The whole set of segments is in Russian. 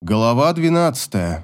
Глава 12.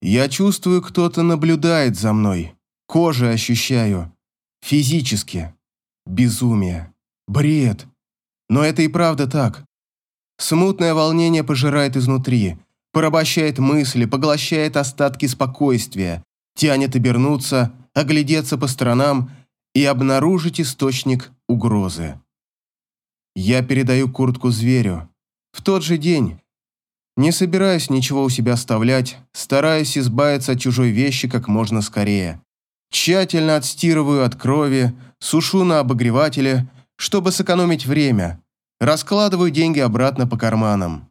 Я чувствую, кто-то наблюдает за мной. Кожей ощущаю. Физически. Безумие. Бред. Но это и правда так. Смутное волнение пожирает изнутри, порабощает мысли, поглощает остатки спокойствия, тянет обернуться, оглядеться по сторонам и обнаружить источник угрозы. Я передаю куртку зверю. В тот же день. Не собираюсь ничего у себя оставлять, стараюсь избавиться от чужой вещи как можно скорее. Тщательно отстирываю от крови, сушу на обогревателе, чтобы сэкономить время. Раскладываю деньги обратно по карманам.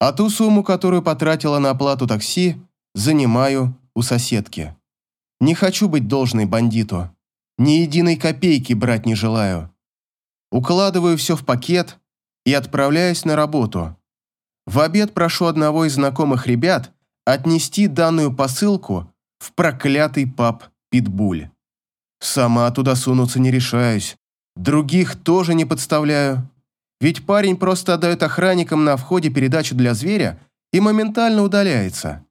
А ту сумму, которую потратила на оплату такси, занимаю у соседки. Не хочу быть должной бандиту. Ни единой копейки брать не желаю. Укладываю все в пакет и отправляюсь на работу. В обед прошу одного из знакомых ребят отнести данную посылку в проклятый паб «Питбуль». Сама туда сунуться не решаюсь. Других тоже не подставляю. Ведь парень просто отдает охранникам на входе передачу для зверя и моментально удаляется.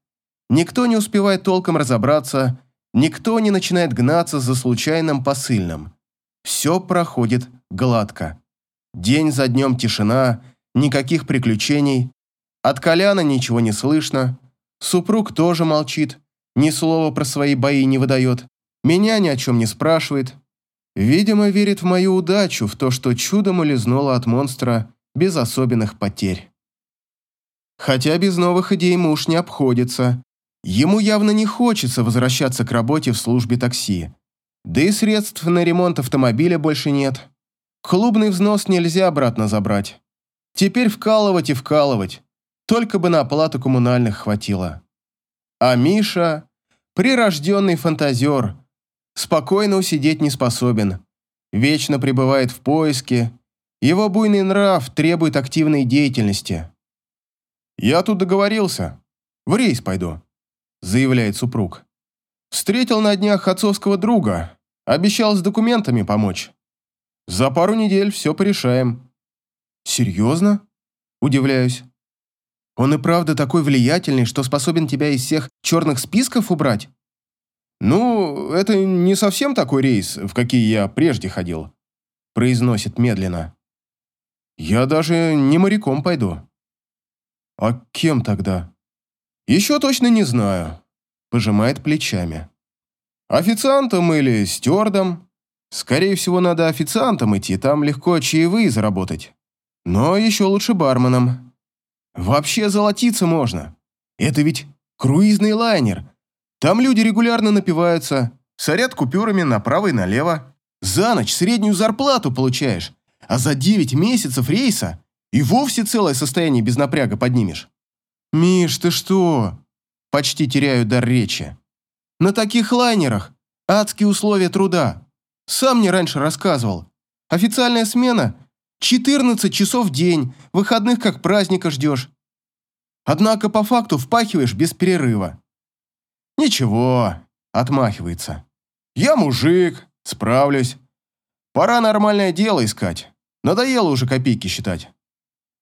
Никто не успевает толком разобраться, никто не начинает гнаться за случайным посыльным. Все проходит гладко. День за днем тишина, никаких приключений. От Коляна ничего не слышно. Супруг тоже молчит, ни слова про свои бои не выдает. Меня ни о чем не спрашивает. Видимо, верит в мою удачу, в то, что чудом улизнула от монстра без особенных потерь. Хотя без новых идей муж не обходится. Ему явно не хочется возвращаться к работе в службе такси. Да и средств на ремонт автомобиля больше нет. Клубный взнос нельзя обратно забрать. Теперь вкалывать и вкалывать. Только бы на оплату коммунальных хватило. А Миша – прирожденный фантазер. Спокойно усидеть не способен. Вечно пребывает в поиске. Его буйный нрав требует активной деятельности. «Я тут договорился. В рейс пойду», – заявляет супруг. «Встретил на днях отцовского друга. Обещал с документами помочь. За пару недель все порешаем». «Серьезно?» – удивляюсь. «Он и правда такой влиятельный, что способен тебя из всех черных списков убрать?» «Ну, это не совсем такой рейс, в какие я прежде ходил», – произносит медленно. «Я даже не моряком пойду». «А кем тогда?» «Еще точно не знаю», – пожимает плечами. Официантом или стюардом? Скорее всего, надо официантом идти, там легко чаевые заработать. Но еще лучше барменом. Вообще золотиться можно. Это ведь круизный лайнер. Там люди регулярно напиваются, сорят купюрами направо и налево. За ночь среднюю зарплату получаешь, а за 9 месяцев рейса и вовсе целое состояние без напряга поднимешь. «Миш, ты что?» Почти теряю дар речи. На таких лайнерах адские условия труда. Сам мне раньше рассказывал. Официальная смена – 14 часов в день, выходных как праздника ждешь. Однако по факту впахиваешь без перерыва. Ничего, отмахивается. Я мужик, справлюсь. Пора нормальное дело искать. Надоело уже копейки считать.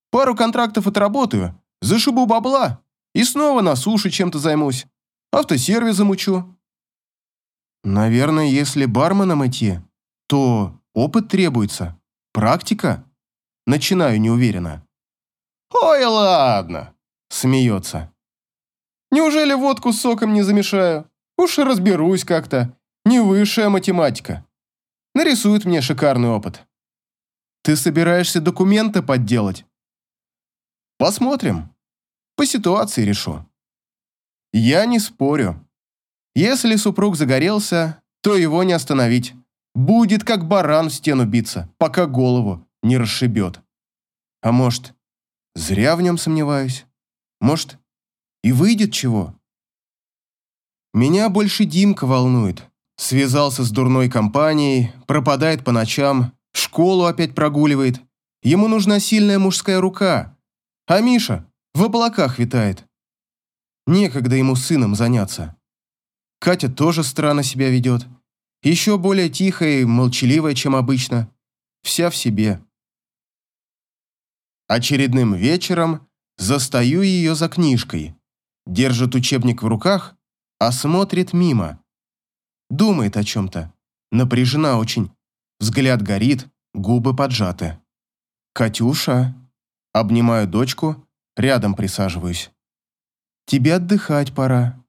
Пару контрактов отработаю, зашибу бабла и снова на суше чем-то займусь. Автосервис замучу. Наверное, если барменом идти, то опыт требуется. Практика? Начинаю неуверенно. Ой, ладно, смеется. Неужели водку с соком не замешаю? Уж разберусь как-то. Не высшая математика. Нарисует мне шикарный опыт. Ты собираешься документы подделать? Посмотрим. По ситуации решу. Я не спорю. Если супруг загорелся, то его не остановить. Будет как баран в стену биться, пока голову не расшибет. А может, зря в нем сомневаюсь? Может, и выйдет чего? Меня больше Димка волнует. Связался с дурной компанией, пропадает по ночам, школу опять прогуливает. Ему нужна сильная мужская рука. А Миша в облаках витает. Некогда ему сыном заняться. Катя тоже странно себя ведет. Еще более тихая и молчаливая, чем обычно. Вся в себе. Очередным вечером застаю ее за книжкой. Держит учебник в руках, а смотрит мимо. Думает о чем-то. Напряжена очень. Взгляд горит, губы поджаты. «Катюша!» Обнимаю дочку, рядом присаживаюсь. «Тебе отдыхать пора.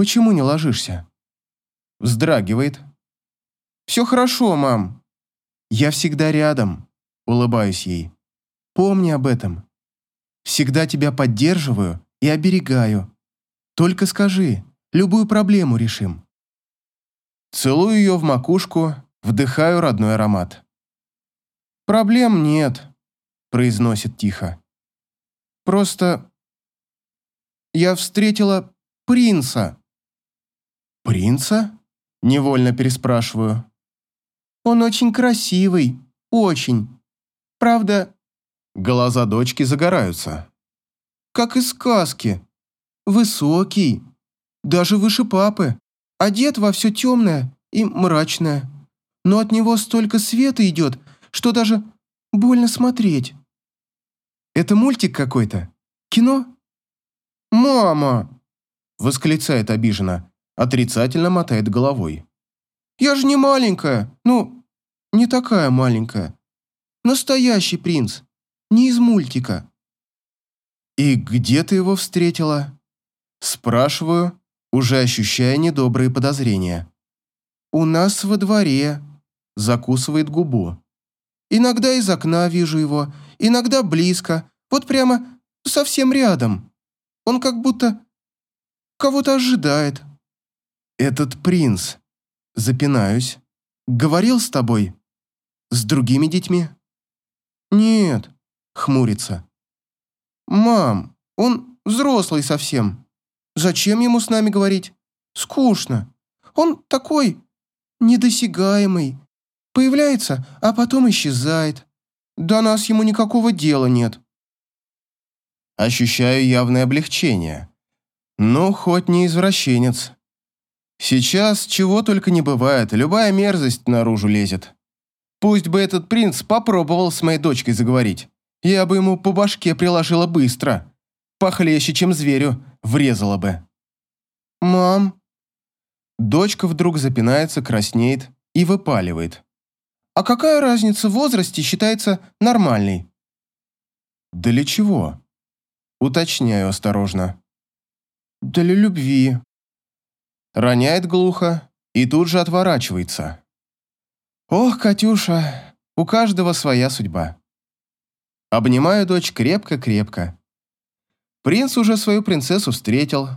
Почему не ложишься?» Вздрагивает. «Все хорошо, мам. Я всегда рядом», улыбаюсь ей. «Помни об этом. Всегда тебя поддерживаю и оберегаю. Только скажи, любую проблему решим». Целую ее в макушку, вдыхаю родной аромат. «Проблем нет», — произносит тихо. «Просто я встретила принца». «Принца?» — невольно переспрашиваю. «Он очень красивый, очень. Правда...» Глаза дочки загораются. «Как из сказки. Высокий, даже выше папы, одет во все темное и мрачное. Но от него столько света идет, что даже больно смотреть. Это мультик какой-то? Кино? «Мама!» – восклицает обиженно, отрицательно мотает головой. «Я же не маленькая, ну, не такая маленькая. Настоящий принц, не из мультика». «И где ты его встретила?» Спрашиваю, уже ощущая недобрые подозрения. «У нас во дворе», – закусывает губу. «Иногда из окна вижу его, иногда близко, вот прямо совсем рядом. Он как будто кого-то ожидает». «Этот принц», – запинаюсь, – «говорил с тобой? С другими детьми?» «Нет», – хмурится. «Мам, он взрослый совсем. Зачем ему с нами говорить? Скучно. Он такой недосягаемый. Появляется, а потом исчезает. До нас ему никакого дела нет. Ощущаю явное облегчение. Ну, хоть не извращенец. Сейчас чего только не бывает, любая мерзость наружу лезет. Пусть бы этот принц попробовал с моей дочкой заговорить. Я бы ему по башке приложила быстро. Похлеще, чем зверю, врезала бы. «Мам!» Дочка вдруг запинается, краснеет и выпаливает. «А какая разница в возрасте считается нормальной?» «Для чего?» Уточняю осторожно. «Для любви». Роняет глухо и тут же отворачивается. «Ох, Катюша, у каждого своя судьба». Обнимаю дочь крепко-крепко. Принц уже свою принцессу встретил,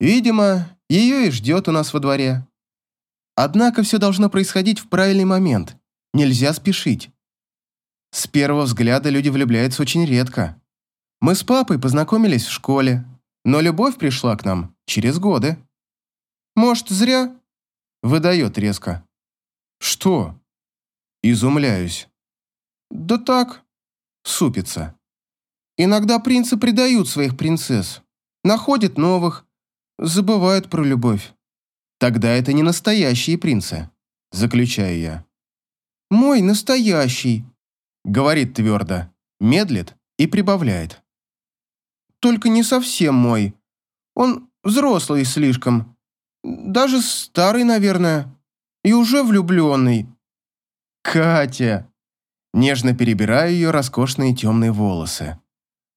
Видимо, ее и ждет у нас во дворе. Однако все должно происходить в правильный момент. Нельзя спешить. С первого взгляда люди влюбляются очень редко. Мы с папой познакомились в школе, но любовь пришла к нам через годы. Может, зря? Выдает резко. Что? Изумляюсь. Да так. Супится. Иногда принцы предают своих принцесс, находят новых, забывают про любовь. Тогда это не настоящие принцы, заключаю я. Мой настоящий, говорит твердо, медлит и прибавляет. Только не совсем мой. Он взрослый слишком. Даже старый, наверное. И уже влюбленный. Катя! Нежно перебираю ее роскошные темные волосы.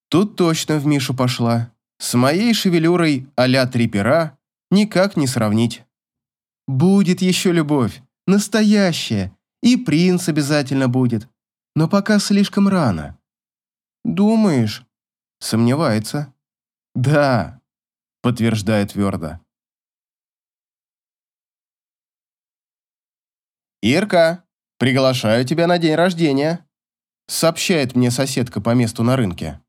Тут точно в Мишу пошла. С моей шевелюрой а-ля три пера никак не сравнить. Будет еще любовь, настоящая, и принц обязательно будет, но пока слишком рано. Думаешь? Сомневается. Да, подтверждает твердо. «Ирка, приглашаю тебя на день рождения», сообщает мне соседка по месту на рынке.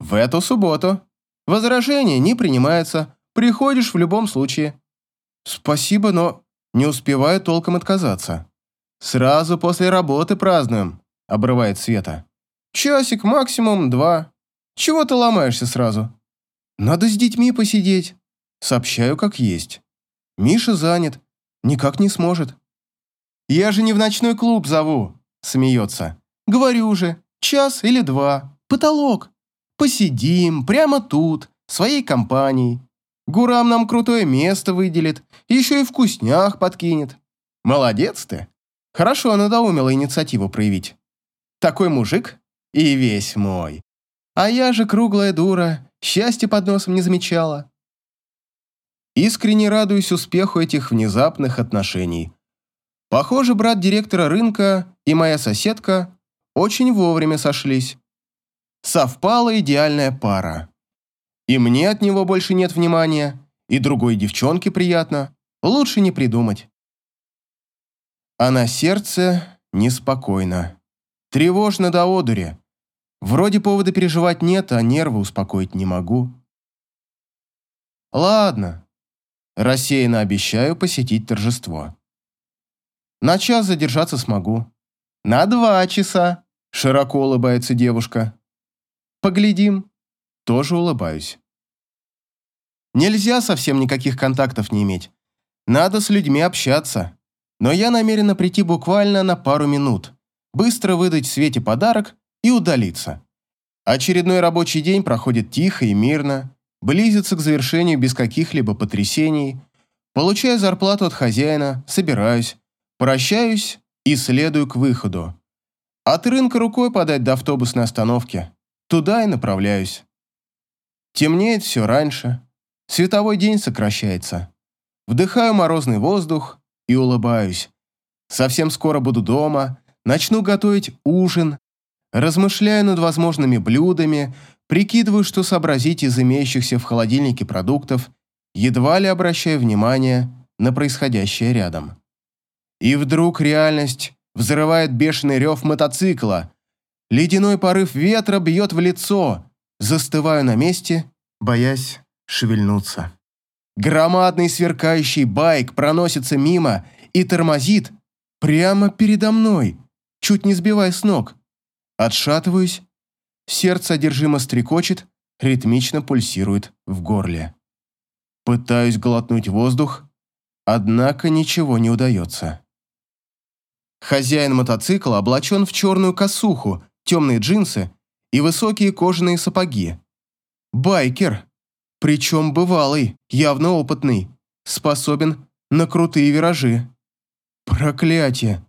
«В эту субботу. Возражение не принимается, приходишь в любом случае. Спасибо, но не успеваю толком отказаться. Сразу после работы празднуем, обрывает Света. Часик, максимум два. Чего ты ломаешься сразу? Надо с детьми посидеть. Сообщаю, как есть. Миша занят, никак не сможет. Я же не в ночной клуб зову, смеется. Говорю же, час или два, потолок. Посидим прямо тут, своей компанией. Гурам нам крутое место выделит, еще и вкуснях подкинет. Молодец ты. Хорошо надоумила инициативу проявить. Такой мужик и весь мой. А я же круглая дура, счастья под носом не замечала. Искренне радуюсь успеху этих внезапных отношений. Похоже, брат директора рынка и моя соседка очень вовремя сошлись. Совпала идеальная пара. И мне от него больше нет внимания, и другой девчонке приятно. Лучше не придумать. А на сердце неспокойно. Тревожно до одури. Вроде повода переживать нет, а нервы успокоить не могу. Ладно. Рассеянно обещаю посетить торжество. На час задержаться смогу. На два часа, широко улыбается девушка. Поглядим. Тоже улыбаюсь. Нельзя совсем никаких контактов не иметь. Надо с людьми общаться. Но я намерена прийти буквально на пару минут, быстро выдать Свете подарок и удалиться. Очередной рабочий день проходит тихо и мирно, близится к завершению без каких-либо потрясений. Получаю зарплату от хозяина, собираюсь, прощаюсь и следую к выходу. От рынка рукой подать до автобусной остановки. Туда и направляюсь. Темнеет все раньше. Световой день сокращается. Вдыхаю морозный воздух и улыбаюсь. Совсем скоро буду дома, начну готовить ужин, размышляю над возможными блюдами, прикидываю, что сообразить из имеющихся в холодильнике продуктов, едва ли обращаю внимание на происходящее рядом. И вдруг реальность взрывает бешеный рев мотоцикла, Ледяной порыв ветра бьет в лицо. Застываю на месте, боясь шевельнуться. Громадный сверкающий байк проносится мимо и тормозит прямо передо мной, чуть не сбивая с ног. Отшатываюсь, сердце одержимо стрекочет, ритмично пульсирует в горле. Пытаюсь глотнуть воздух, однако ничего не удается. Хозяин мотоцикла облачен в черную косуху темные джинсы и высокие кожаные сапоги. Байкер, причем бывалый, явно опытный, способен на крутые виражи. Проклятие!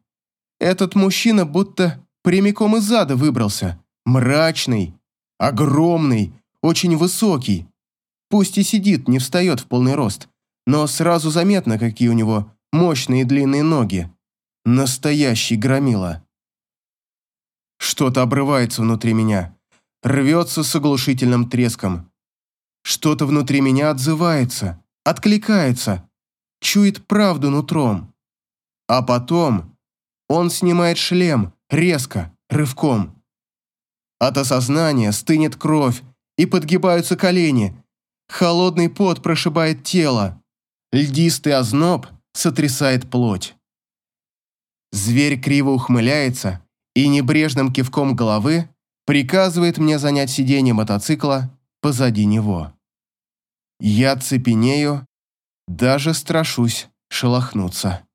Этот мужчина будто прямиком из ада выбрался. Мрачный, огромный, очень высокий. Пусть и сидит, не встает в полный рост, но сразу заметно, какие у него мощные длинные ноги. Настоящий громила. Что-то обрывается внутри меня, рвется с оглушительным треском. Что-то внутри меня отзывается, откликается, чует правду нутром. А потом он снимает шлем, резко, рывком. От осознания стынет кровь и подгибаются колени. Холодный пот прошибает тело. Льдистый озноб сотрясает плоть. Зверь криво ухмыляется, и небрежным кивком головы приказывает мне занять сиденье мотоцикла позади него. Я цепенею, даже страшусь шелохнуться.